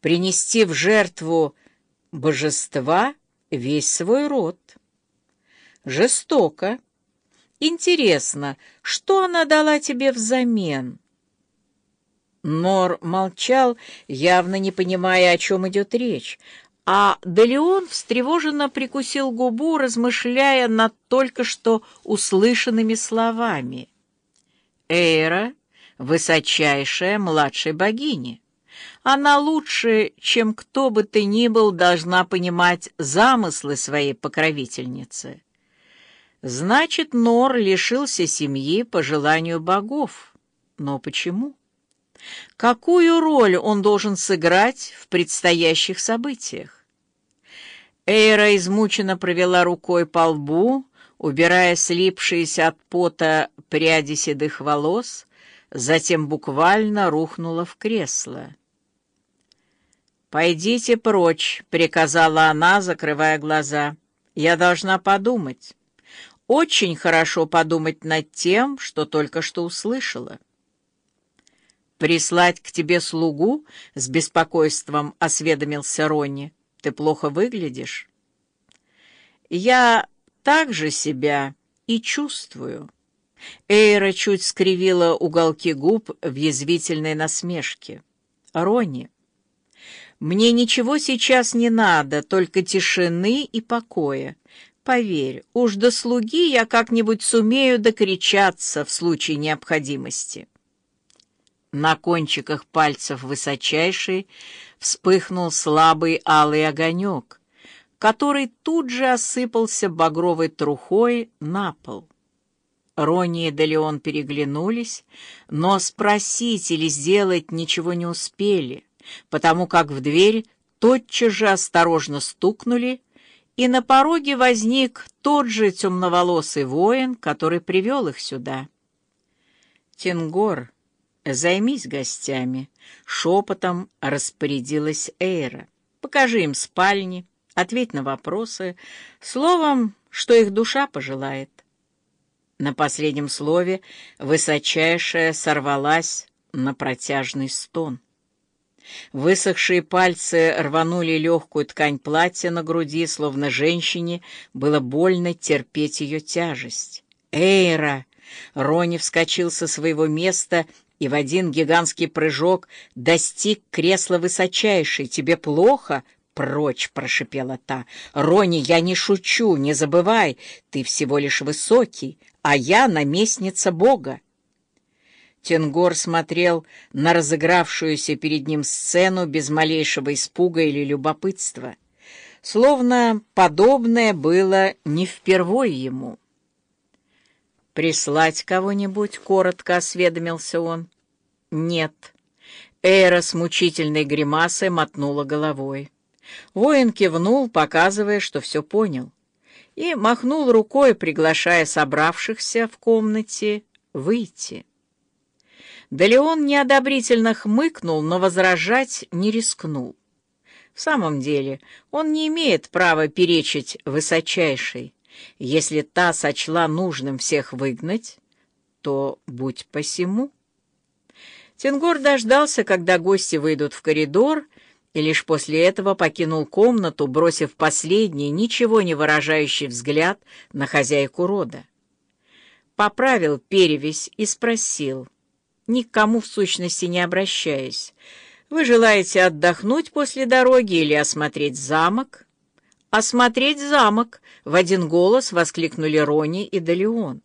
принести в жертву божества весь свой род. Жестоко. Интересно, что она дала тебе взамен? Нор молчал, явно не понимая, о чем идет речь, а Делеон встревоженно прикусил губу, размышляя над только что услышанными словами. Эйра — высочайшая младшая богиня. Она лучше, чем кто бы ты ни был, должна понимать замыслы своей покровительницы. Значит, Нор лишился семьи по желанию богов. Но почему? Какую роль он должен сыграть в предстоящих событиях? Эйра измученно провела рукой по лбу, убирая слипшиеся от пота пряди седых волос, затем буквально рухнула в кресло. «Пойдите прочь», — приказала она, закрывая глаза. «Я должна подумать. Очень хорошо подумать над тем, что только что услышала». «Прислать к тебе слугу?» — с беспокойством осведомился Ронни. «Ты плохо выглядишь». «Я так же себя и чувствую». Эйра чуть скривила уголки губ в язвительной насмешке. «Ронни, мне ничего сейчас не надо, только тишины и покоя. Поверь, уж до слуги я как-нибудь сумею докричаться в случае необходимости». На кончиках пальцев высочайший вспыхнул слабый алый огонек, который тут же осыпался багровой трухой на пол. Рони и Делеон переглянулись, но спросить или сделать ничего не успели, потому как в дверь тотчас же осторожно стукнули, и на пороге возник тот же темноволосый воин, который привел их сюда. Тингор «Займись гостями», — шепотом распорядилась Эйра. «Покажи им спальни, ответь на вопросы, словом, что их душа пожелает». На последнем слове высочайшая сорвалась на протяжный стон. Высохшие пальцы рванули легкую ткань платья на груди, словно женщине было больно терпеть ее тяжесть. «Эйра!» Рони вскочил со своего места и в один гигантский прыжок достиг кресла высочайшей. «Тебе плохо?» «Прочь!» — прошипела та. «Рони, я не шучу, не забывай, ты всего лишь высокий, а я наместница Бога». Тенгор смотрел на разыгравшуюся перед ним сцену без малейшего испуга или любопытства, словно подобное было не впервой ему. «Прислать кого-нибудь?» — коротко осведомился он. «Нет». Эра с мучительной гримасой мотнула головой. Воин кивнул, показывая, что все понял, и махнул рукой, приглашая собравшихся в комнате выйти. Да Леон неодобрительно хмыкнул, но возражать не рискнул. В самом деле он не имеет права перечить высочайшей, если та сочла нужным всех выгнать, то будь посему. Тенгор дождался, когда гости выйдут в коридор, и лишь после этого покинул комнату, бросив последний, ничего не выражающий взгляд на хозяйку рода. Поправил перевесь и спросил, никому в сущности не обращаясь, «Вы желаете отдохнуть после дороги или осмотреть замок?» «Осмотреть замок!» — в один голос воскликнули Рони и Далеон.